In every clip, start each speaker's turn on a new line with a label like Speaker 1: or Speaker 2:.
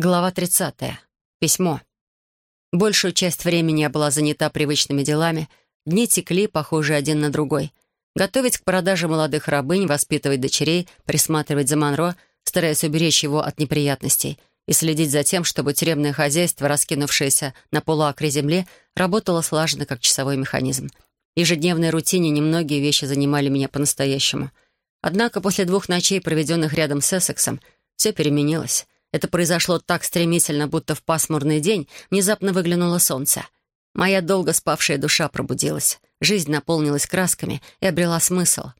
Speaker 1: Глава 30. Письмо. Большую часть времени я была занята привычными делами. Дни текли, похожие один на другой. Готовить к продаже молодых рабынь, воспитывать дочерей, присматривать за Монро, стараясь уберечь его от неприятностей, и следить за тем, чтобы тюремное хозяйство, раскинувшееся на полуакре земли, работало слаженно, как часовой механизм. В ежедневной рутине немногие вещи занимали меня по-настоящему. Однако после двух ночей, проведенных рядом с Эссексом, все переменилось. Это произошло так стремительно, будто в пасмурный день внезапно выглянуло солнце. Моя долго спавшая душа пробудилась. Жизнь наполнилась красками и обрела смысл.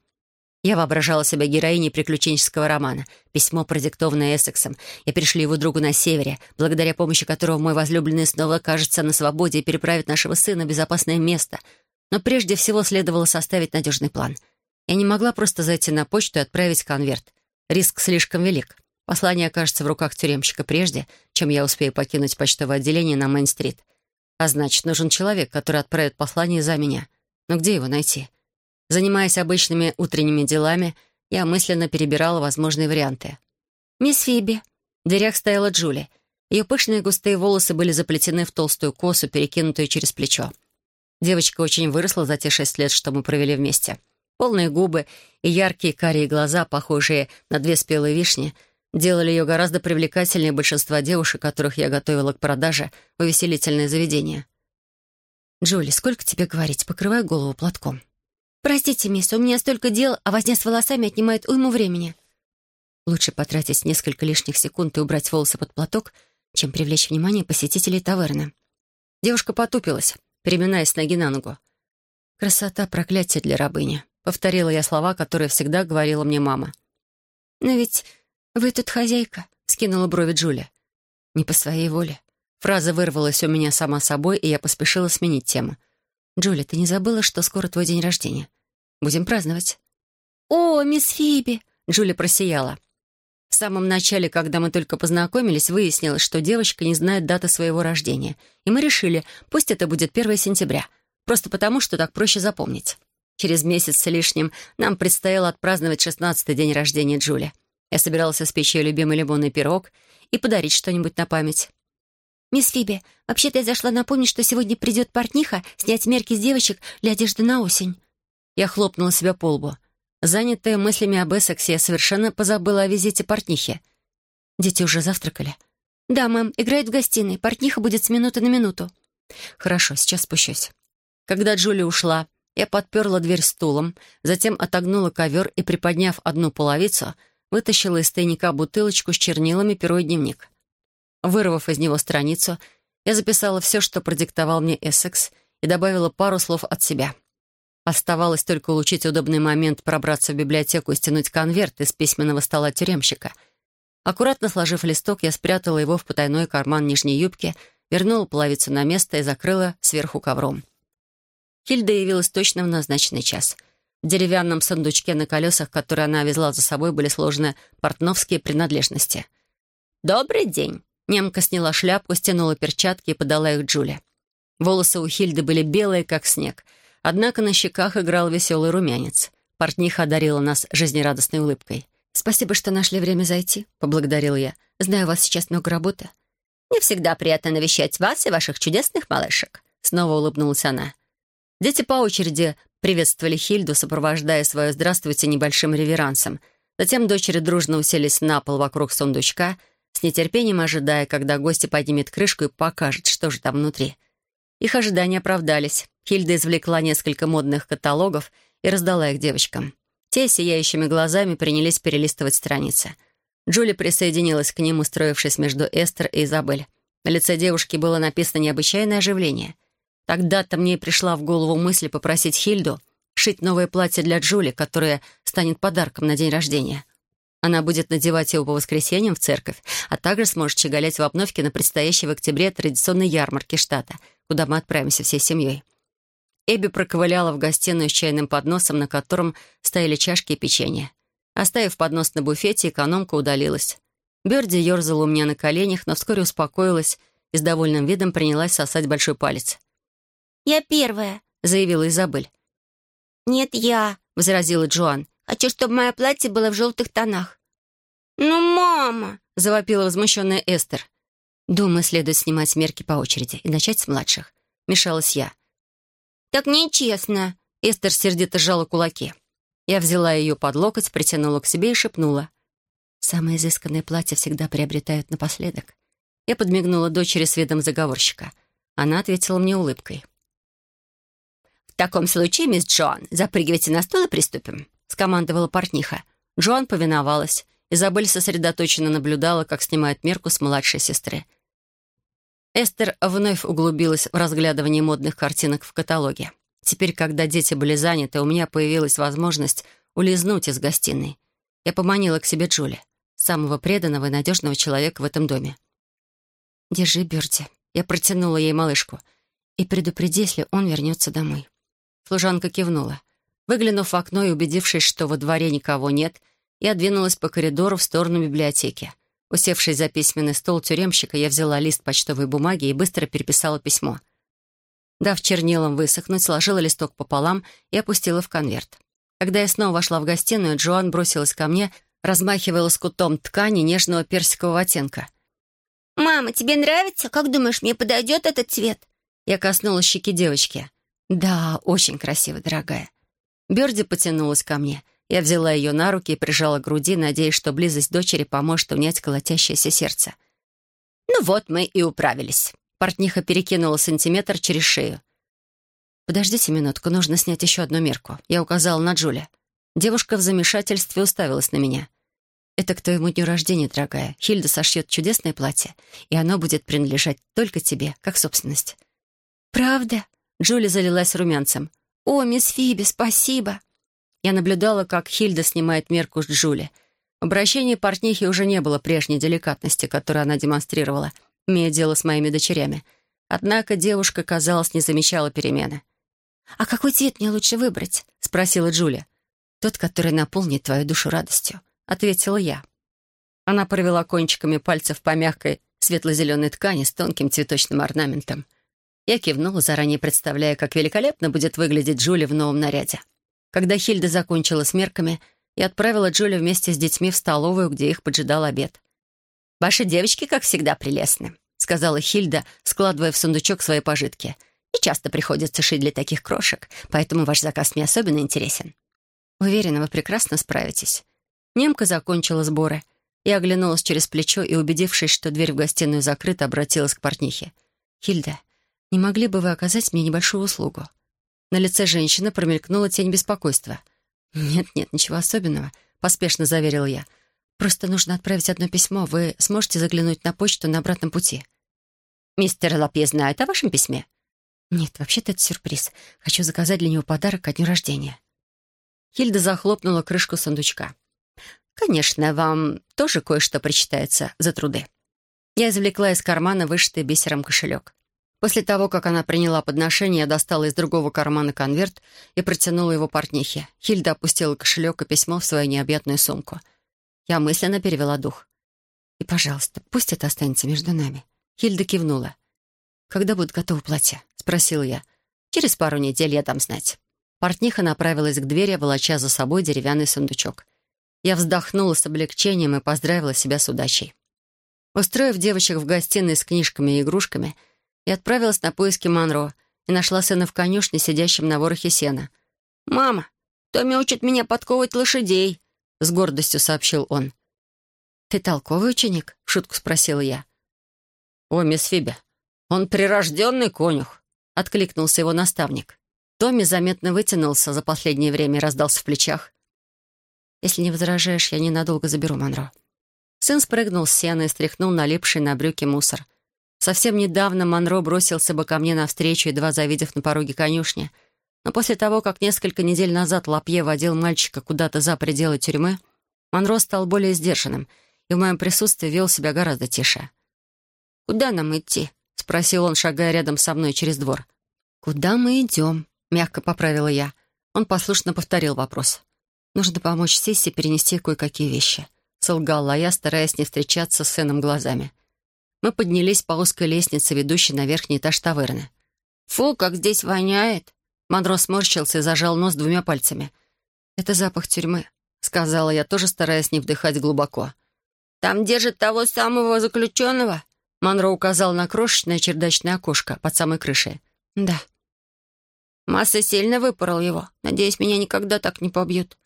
Speaker 1: Я воображала себя героиней приключенческого романа. Письмо, продиктованное Эссексом. Я перешли его другу на севере, благодаря помощи которого мой возлюбленный снова окажется на свободе и переправит нашего сына в безопасное место. Но прежде всего следовало составить надежный план. Я не могла просто зайти на почту и отправить конверт. Риск слишком велик. Послание окажется в руках тюремщика прежде, чем я успею покинуть почтовое отделение на Мейн-стрит. А значит, нужен человек, который отправит послание за меня. Но где его найти? Занимаясь обычными утренними делами, я мысленно перебирала возможные варианты. «Мисс Фиби». В дверях стояла Джули. Ее пышные густые волосы были заплетены в толстую косу, перекинутую через плечо. Девочка очень выросла за те шесть лет, что мы провели вместе. Полные губы и яркие карие глаза, похожие на две спелые вишни — делали ее гораздо привлекательнее большинства девушек, которых я готовила к продаже в увеселительное заведение. «Джоли, сколько тебе говорить? Покрывай голову платком».
Speaker 2: «Простите, мисс, у меня столько дел, а возня с волосами отнимает уйму времени».
Speaker 1: Лучше потратить несколько лишних секунд и убрать волосы под платок, чем привлечь внимание посетителей таверны. Девушка потупилась, переминаясь ноги на ногу. «Красота — проклятие для рабыни», — повторила я слова, которые всегда говорила мне мама.
Speaker 2: «Но ведь «Вы тут хозяйка?» — скинула брови Джулия.
Speaker 1: «Не по своей воле». Фраза вырвалась у меня сама собой, и я поспешила сменить тему. «Джули, ты не забыла, что скоро твой день рождения? Будем праздновать».
Speaker 2: «О, мисс Фиби!»
Speaker 1: — Джули просияла. В самом начале, когда мы только познакомились, выяснилось, что девочка не знает даты своего рождения. И мы решили, пусть это будет 1 сентября. Просто потому, что так проще запомнить. Через месяц с лишним нам предстояло отпраздновать 16-й день рождения Джули. Я собирался испечь ее любимый лимонный пирог и подарить что-нибудь на память.
Speaker 2: «Мисс Фиби, вообще-то я зашла напомнить, что сегодня придет портниха снять мерки с девочек для одежды на осень».
Speaker 1: Я хлопнула себя по лбу. Занятая мыслями об Эссексе, я совершенно позабыла о визите портнихи. «Дети уже завтракали?»
Speaker 2: «Да, мэм, играет в гостиной. Портниха будет с минуты на минуту».
Speaker 1: «Хорошо, сейчас спущусь». Когда Джули ушла, я подперла дверь стулом, затем отогнула ковер и, приподняв одну половицу, вытащила из тайника бутылочку с чернилами, перо и дневник. Вырвав из него страницу, я записала все, что продиктовал мне Эссекс, и добавила пару слов от себя. Оставалось только улучшить удобный момент пробраться в библиотеку и стянуть конверт из письменного стола тюремщика. Аккуратно сложив листок, я спрятала его в потайной карман нижней юбки, вернула половицу на место и закрыла сверху ковром. Хильда явилась точно в назначенный час — в деревянном сундучке на колесах, который она везла за собой, были сложены портновские принадлежности. «Добрый день!» Немка сняла шляпку, стянула перчатки и подала их Джуле. Волосы у Хильды были белые, как снег, однако на щеках играл веселый румянец. Портниха одарила нас жизнерадостной улыбкой. «Спасибо, что нашли время зайти», — поблагодарил я. «Знаю, у вас сейчас много работы».
Speaker 3: «Не всегда приятно навещать вас и ваших чудесных малышек», —
Speaker 1: снова улыбнулась она. Дети по очереди приветствовали Хильду, сопровождая свое «здравствуйте» небольшим реверансом. Затем дочери дружно уселись на пол вокруг сундучка, с нетерпением ожидая, когда гости поднимет крышку и покажет, что же там внутри. Их ожидания оправдались. Хильда извлекла несколько модных каталогов и раздала их девочкам. Те, сияющими глазами, принялись перелистывать страницы. Джули присоединилась к ним, устроившись между Эстер и Изабель. На лице девушки было написано необычайное оживление — Тогда-то мне пришла в голову мысль попросить Хильду шить новое платье для Джули, которое станет подарком на день рождения. Она будет надевать его по воскресеньям в церковь, а также сможет щеголять в обновке на предстоящей в октябре традиционной ярмарке штата, куда мы отправимся всей семьей. Эбби проковыляла в гостиную с чайным подносом, на котором стояли чашки и печенье. Оставив поднос на буфете, экономка удалилась. Берди ерзала у меня на коленях, но вскоре успокоилась и с довольным видом принялась сосать большой палец.
Speaker 2: «Я первая», —
Speaker 1: заявила Изабель.
Speaker 2: «Нет, я», — возразила Джоан. «Хочу, чтобы мое платье было в желтых тонах». «Ну, мама!» — завопила возмущенная Эстер.
Speaker 1: «Думаю, следует снимать мерки по очереди и начать с младших», — мешалась я.
Speaker 2: «Так нечестно», —
Speaker 1: Эстер сердито сжала кулаки. Я взяла ее под локоть, притянула к себе и шепнула. «Самое изысканное платье всегда приобретают напоследок». Я подмигнула дочери с видом заговорщика. Она ответила мне улыбкой.
Speaker 3: «В таком случае, мисс Джоан, запрыгивайте на стол и приступим», —
Speaker 1: скомандовала портниха. Джоан повиновалась. Изабель сосредоточенно наблюдала, как снимает мерку с младшей сестры. Эстер вновь углубилась в разглядывание модных картинок в каталоге. Теперь, когда дети были заняты, у меня появилась возможность улизнуть из гостиной. Я поманила к себе Джули, самого преданного и надежного человека в этом доме. «Держи, Бёрди». Я протянула ей малышку. «И предупреди, если он вернется домой». Служанка кивнула. Выглянув в окно и убедившись, что во дворе никого нет, я двинулась по коридору в сторону библиотеки. Усевшись за письменный стол тюремщика, я взяла лист почтовой бумаги и быстро переписала письмо. Дав чернилам высохнуть, сложила листок пополам и опустила в конверт. Когда я снова вошла в гостиную, Джоан бросилась ко мне, размахивая лоскутом ткани нежного персикового оттенка.
Speaker 2: «Мама, тебе нравится? Как думаешь, мне подойдет этот цвет?»
Speaker 1: Я коснулась щеки девочки. «Да, очень красиво, дорогая». Берди потянулась ко мне — я взяла ее на руки и прижала к груди, надеясь, что близость дочери поможет унять колотящееся сердце.
Speaker 3: «Ну вот мы и управились».
Speaker 1: Портниха перекинула сантиметр через шею. «Подождите минутку, нужно снять еще одну мерку». Я указала на Джули. Девушка в замешательстве уставилась на меня. «Это к твоему дню рождения, дорогая. Хильда сошьет чудесное платье, и оно будет принадлежать только тебе, как собственность».
Speaker 2: «Правда?»
Speaker 1: Джули залилась румянцем.
Speaker 2: «О, мисс Фиби, спасибо!»
Speaker 1: Я наблюдала, как Хильда снимает мерку с Джули. В обращении портнихи уже не было прежней деликатности, которую она демонстрировала, имея дело с моими дочерями. Однако девушка, казалось, не замечала перемены.
Speaker 2: «А какой цвет мне лучше выбрать?»
Speaker 1: — спросила Джуля. «Тот, который наполнит твою душу радостью», — ответила я. Она провела кончиками пальцев по мягкой светло-зеленой ткани с тонким цветочным орнаментом. Я кивнула, заранее представляя, как великолепно будет выглядеть Джули в новом наряде. Когда Хильда закончила с мерками, я отправила Джули вместе с детьми в столовую, где их поджидал обед.
Speaker 3: «Ваши девочки, как всегда, прелестны», — сказала Хильда, складывая в сундучок свои пожитки. «И часто приходится шить для таких крошек, поэтому ваш заказ мне особенно интересен».
Speaker 1: «Уверена, вы прекрасно справитесь». Немка закончила сборы. Я оглянулась через плечо и, убедившись, что дверь в гостиную закрыта, обратилась к портнихе. «Хильда, не могли бы вы оказать мне небольшую услугу?» На лице женщины промелькнула тень беспокойства. «Нет-нет, ничего особенного», — поспешно заверил я. «Просто нужно отправить одно письмо. Вы сможете заглянуть на почту на обратном пути?»
Speaker 3: «Мистер Лапье знает о вашем письме?»
Speaker 1: «Нет, вообще-то это сюрприз. Хочу заказать для него подарок ко дню рождения». Хильда захлопнула крышку сундучка.
Speaker 3: «Конечно, вам тоже кое-что причитается за труды».
Speaker 1: Я извлекла из кармана вышитый бисером кошелек. После того, как она приняла подношение, я достала из другого кармана конверт и протянула его портнихе. Хильда опустила кошелек и письмо в свою необъятную сумку. Я мысленно перевела дух. «И, пожалуйста, пусть это останется между нами». Хильда кивнула. «Когда будет готово платье?» — спросил я. «Через пару недель я дам знать». Портниха направилась к двери, волоча за собой деревянный сундучок. Я вздохнула с облегчением и поздравила себя с удачей. Устроив девочек в гостиной с книжками и игрушками — и отправилась на поиски Монро и нашла сына в конюшне, сидящем на ворохе сена.
Speaker 2: «Мама, Томми учит меня подковывать лошадей», —
Speaker 1: с гордостью сообщил он. «Ты толковый ученик?» — в шутку спросила я.
Speaker 4: «О, мисс Фиби, он прирожденный конюх», — откликнулся его наставник.
Speaker 1: Томми заметно вытянулся за последнее время и раздался в плечах. «Если не возражаешь, я ненадолго заберу Монро». Сын спрыгнул с сена и стряхнул налипший на брюки мусор — Совсем недавно Монро бросился бы ко мне навстречу, едва завидев на пороге конюшни. Но после того, как несколько недель назад Лапье водил мальчика куда-то за пределы тюрьмы, Монро стал более сдержанным и в моем присутствии вел себя гораздо тише.
Speaker 2: «Куда нам идти?»
Speaker 1: — спросил он, шагая рядом со мной через двор. «Куда мы идем?» — мягко поправила я. Он послушно повторил вопрос. «Нужно помочь Сиссе перенести кое-какие вещи», — солгала я, стараясь не встречаться с сыном глазами. Мы поднялись по узкой лестнице, ведущей на верхний этаж таверны.
Speaker 2: «Фу, как здесь воняет!»
Speaker 1: Монро сморщился и зажал нос двумя пальцами. «Это запах тюрьмы», — сказала я, тоже стараясь не вдыхать глубоко.
Speaker 2: «Там держат того самого заключенного?»
Speaker 1: Монро указал на крошечное чердачное окошко под самой крышей.
Speaker 2: «Да».
Speaker 3: Масса сильно выпорол его. Надеюсь, меня никогда так не побьют.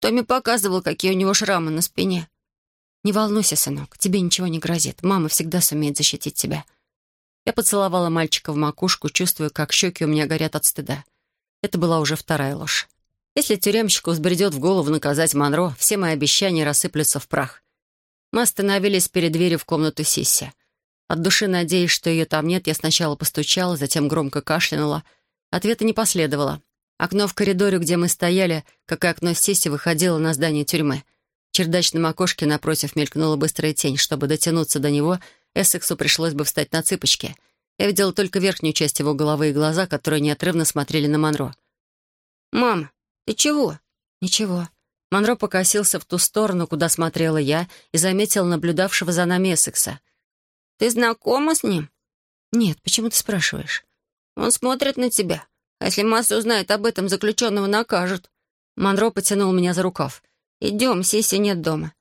Speaker 3: Томми показывал, какие у него шрамы на спине.
Speaker 2: «Не волнуйся, сынок, тебе ничего не грозит. Мама всегда сумеет защитить тебя».
Speaker 1: Я поцеловала мальчика в макушку, чувствуя, как щеки у меня горят от стыда. Это была уже вторая ложь. Если тюремщику взбредет в голову наказать Монро, все мои обещания рассыплются в прах. Мы остановились перед дверью в комнату Сисси. От души надеясь, что ее там нет, я сначала постучала, затем громко кашлянула. Ответа не последовало. Окно в коридоре, где мы стояли, как и окно Сисси, выходило на здание тюрьмы. Чердачном окошке напротив мелькнула быстрая тень. Чтобы дотянуться до него, Эссексу пришлось бы встать на цыпочки. Я видела только верхнюю часть его головы и глаза, которые неотрывно смотрели на Монро.
Speaker 3: «Мам, ты чего?»
Speaker 2: «Ничего».
Speaker 1: Монро покосился в ту сторону, куда смотрела я, и заметил наблюдавшего за нами Эссекса.
Speaker 3: «Ты знакома с ним?»
Speaker 2: «Нет, почему ты спрашиваешь?»
Speaker 3: «Он смотрит на тебя. А если Масса узнает об этом, заключенного накажут».
Speaker 1: Монро потянул меня за рукав.
Speaker 3: «Идем, Сиси нет дома».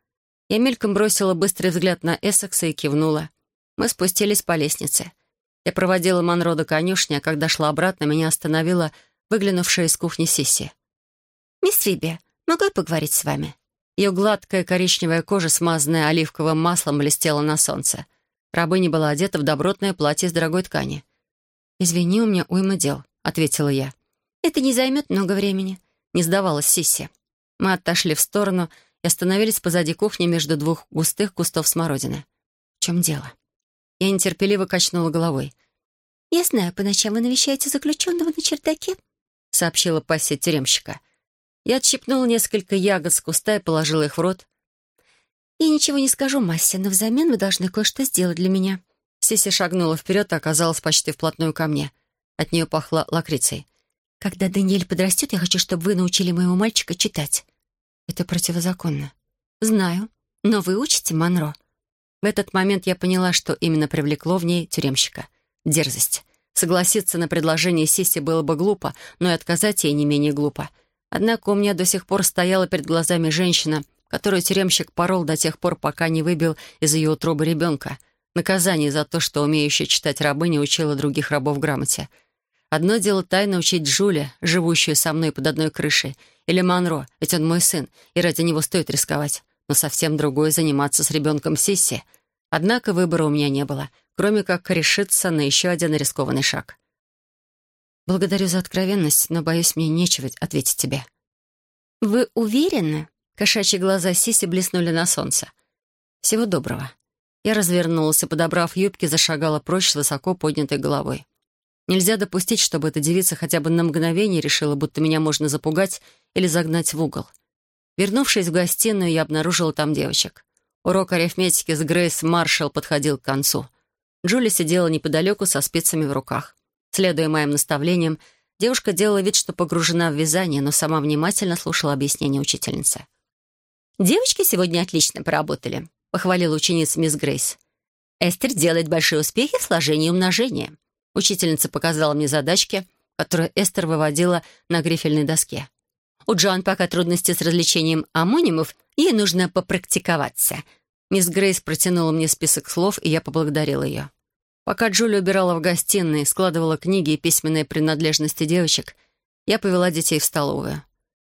Speaker 1: Я мельком бросила быстрый взгляд на Эссекса и кивнула. Мы спустились по лестнице. Я проводила Монро до конюшни, а когда шла обратно, меня остановила выглянувшая из кухни Сиси.
Speaker 2: «Мисс Фиби, могу я поговорить с вами?»
Speaker 1: Ее гладкая коричневая кожа, смазанная оливковым маслом, блестела на солнце. Рабыня была одета в добротное платье из дорогой ткани.
Speaker 2: «Извини, у меня уйма дел», — ответила я.
Speaker 3: «Это не займет много времени», —
Speaker 1: не сдавалась Сисси. Мы отошли в сторону и остановились позади кухни между двух густых кустов смородины.
Speaker 2: «В чем дело?»
Speaker 1: Я нетерпеливо качнула головой.
Speaker 2: «Я знаю, по ночам вы навещаете заключенного на чердаке», —
Speaker 1: сообщила пассия тюремщика. Я отщипнула несколько ягод с куста и положила их в рот.
Speaker 2: «Я ничего не скажу Массе, но взамен вы должны кое-что сделать для меня».
Speaker 1: Сиси шагнула вперед и оказалась почти вплотную ко мне. От нее пахло лакрицей.
Speaker 2: «Когда Даниэль подрастет, я хочу, чтобы вы научили моего мальчика читать».
Speaker 1: «Это противозаконно».
Speaker 2: «Знаю. Но вы учите Монро».
Speaker 1: В этот момент я поняла, что именно привлекло в ней тюремщика. Дерзость. Согласиться на предложение Сиси было бы глупо, но и отказать ей не менее глупо. Однако у меня до сих пор стояла перед глазами женщина — которую тюремщик порол до тех пор, пока не выбил из ее утробы ребенка. Наказание за то, что умеющая читать рабыня учила других рабов грамоте. Одно дело тайно учить Джуля, живущую со мной под одной крышей, или Монро, ведь он мой сын, и ради него стоит рисковать. Но совсем другое — заниматься с ребенком Сисси. Однако выбора у меня не было, кроме как решиться на еще один рискованный шаг. «Благодарю за откровенность, но, боюсь, мне нечего ответить тебе».
Speaker 2: «Вы уверены?»
Speaker 1: Кошачьи глаза Сиси блеснули на солнце. «Всего доброго». Я развернулась и, подобрав юбки, зашагала прочь с высоко поднятой головой. Нельзя допустить, чтобы эта девица хотя бы на мгновение решила, будто меня можно запугать или загнать в угол. Вернувшись в гостиную, я обнаружила там девочек. Урок арифметики с Грейс Маршалл подходил к концу. Джули сидела неподалеку со спицами в руках. Следуя моим наставлениям, девушка делала вид, что погружена в вязание, но сама внимательно слушала объяснения учительницы.
Speaker 3: «Девочки сегодня отлично поработали», — похвалила ученица мисс Грейс. «Эстер делает большие успехи в сложении и умножении». Учительница показала мне задачки, которые Эстер выводила на грифельной доске. «У Джоан пока трудности с развлечением амонимов, ей нужно попрактиковаться». Мисс Грейс протянула мне список слов, и я поблагодарила ее. Пока Джулия убирала в гостиной, складывала книги и письменные принадлежности девочек, я повела детей в столовую.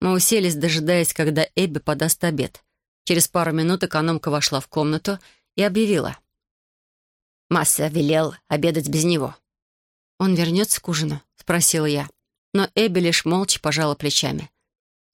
Speaker 3: Мы уселись, дожидаясь, когда Эбби подаст обед. Через пару минут экономка вошла в комнату и объявила. «Масса велел обедать без него».
Speaker 1: «Он вернется к ужину?» — спросила я. Но Эбби лишь молча пожала плечами.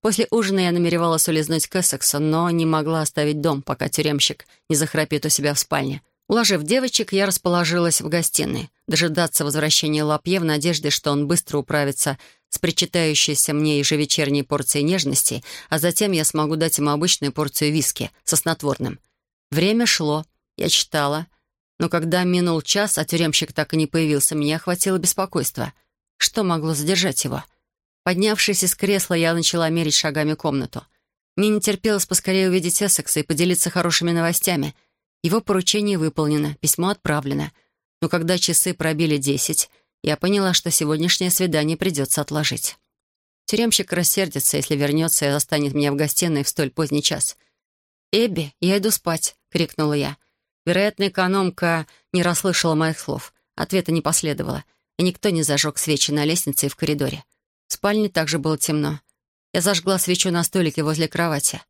Speaker 1: После ужина я намеревалась улизнуть к Эссексу, но не могла оставить дом, пока тюремщик не захрапит у себя в спальне. Уложив девочек, я расположилась в гостиной, дожидаться возвращения Лапье в надежде, что он быстро управится с причитающейся мне ежевечерней порцией нежности, а затем я смогу дать ему обычную порцию виски со снотворным. Время шло, я читала, но когда минул час, а тюремщик так и не появился, меня охватило беспокойство. Что могло задержать его? Поднявшись из кресла, я начала мерить шагами комнату. Мне не терпелось поскорее увидеть Эссекса и поделиться хорошими новостями. Его поручение выполнено, письмо отправлено. Но когда часы пробили десять, я поняла, что сегодняшнее свидание придется отложить. Тюремщик рассердится, если вернется и застанет меня в гостиной в столь поздний час. «Эбби, я иду спать», — крикнула я. Вероятно, экономка не расслышала моих слов. Ответа не последовало, и никто не зажег свечи на лестнице и в коридоре. В спальне также было темно. Я зажгла свечу на столике возле кровати.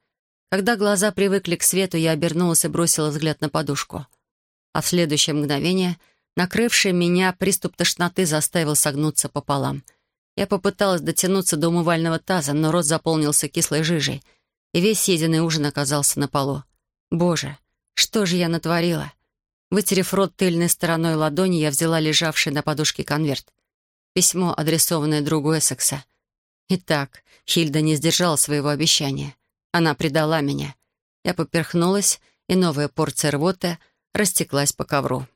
Speaker 1: Когда глаза привыкли к свету, я обернулась и бросила взгляд на подушку. А в следующее мгновение, накрывший меня приступ тошноты, заставил согнуться пополам. Я попыталась дотянуться до умывального таза, но рот заполнился кислой жижей, и весь съеденный ужин оказался на полу. Боже, что же я натворила? Вытерев рот тыльной стороной ладони, я взяла лежавший на подушке конверт. Письмо, адресованное другу Эссекса. Итак, Хильда не сдержала своего обещания. Она предала меня. Я поперхнулась, и новая порция рвоты растеклась по ковру.